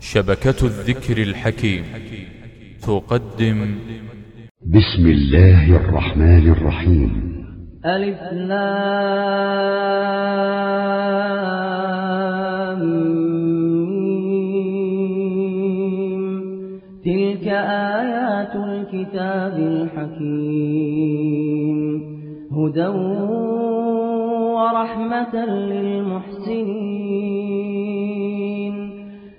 شبكة الذكر الحكيم. تقدم. بسم الله الرحمن الرحيم. ألف. تلك آيات الكتاب الحكيم. هدى ورحمة للمحسنين.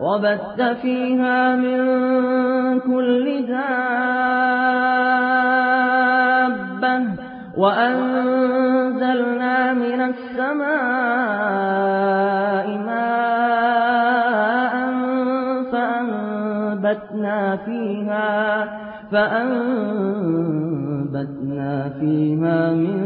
وبث فيها من كل دابة وأنزلنا من السماء ماء فأنبتنا فيها فأنبتنا فيها من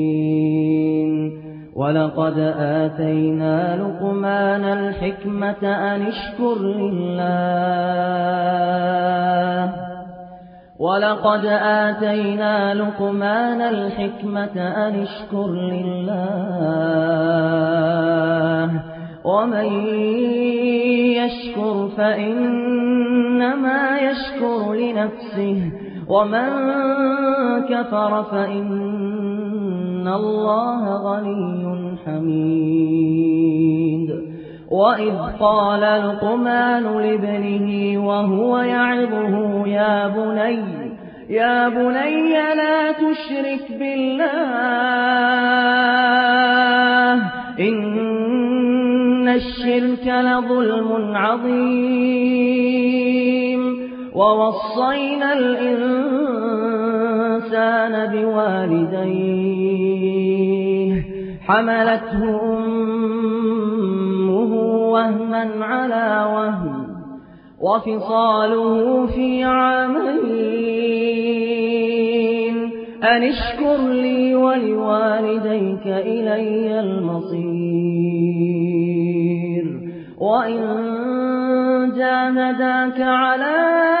ولقد آتينا لقمان الحكمة أن اشكر لله ولقد آتينا لقمان الحكمة أن اشكر لله ومن يشكر فإنما يشكر لنفسه ومن كفر فإن الله غني حميد وإذ قال لقمان لابنه وهو يعظه يا بني يا بني لا تشرك بالله إن الشرك لظلم عظيم ووصينا الإنسان بوالديه. حملته أمه وهنا على وهن وفصاله في عامين. أن اشكر لي ولوالديك إلي المصير. وإن جاهداك على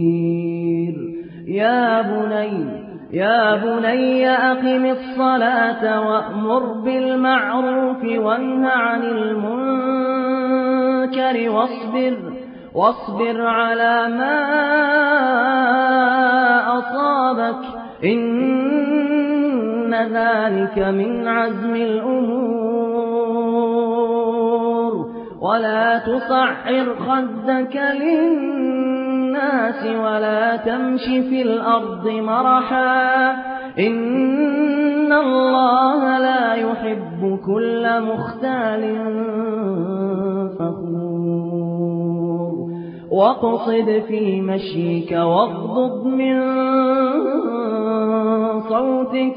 يا بني يا بني أقم الصلاة وأمر بالمعروف وانه عن المنكر واصبر واصبر على ما أصابك إن ذلك من عزم الأمور. ولا تصعر خدك للناس ولا تمش في الأرض مرحا. إن الله لا يحب كل مختال فخور. واقصد في مشيك واغضب من صوتك.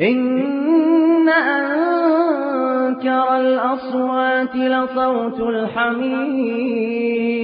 إن أنكر الأصوات لصوت الحمير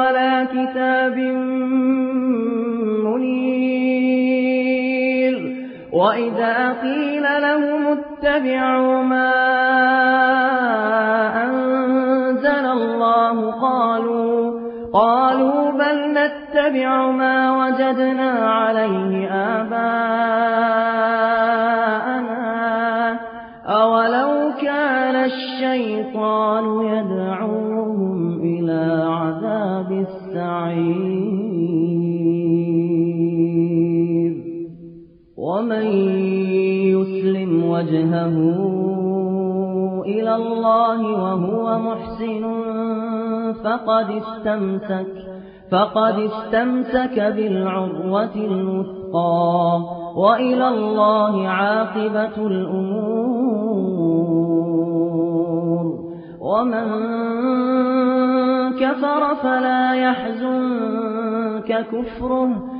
ولا كتاب منير. وإذا قيل لهم اتبعوا ما أنزل الله قالوا قالوا بل نتبع ما وجدنا عليه آباءنا. وجهه إلى الله وهو محسن فقد استمسك فقد استمسك بالعروة الوثقى وإلى الله عاقبة الأمور. ومن كفر فلا يحزنك كفره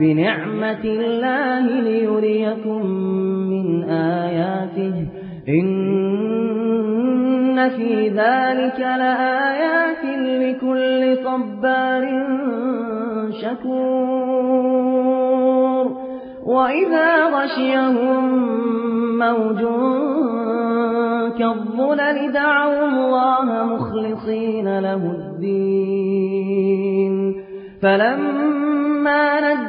بنعمة الله ليريكم من آياته. إن في ذلك لآيات لكل صبار شكور. وإذا غشيهم موج كالظلل دعوا الله مخلصين له الدين. فلما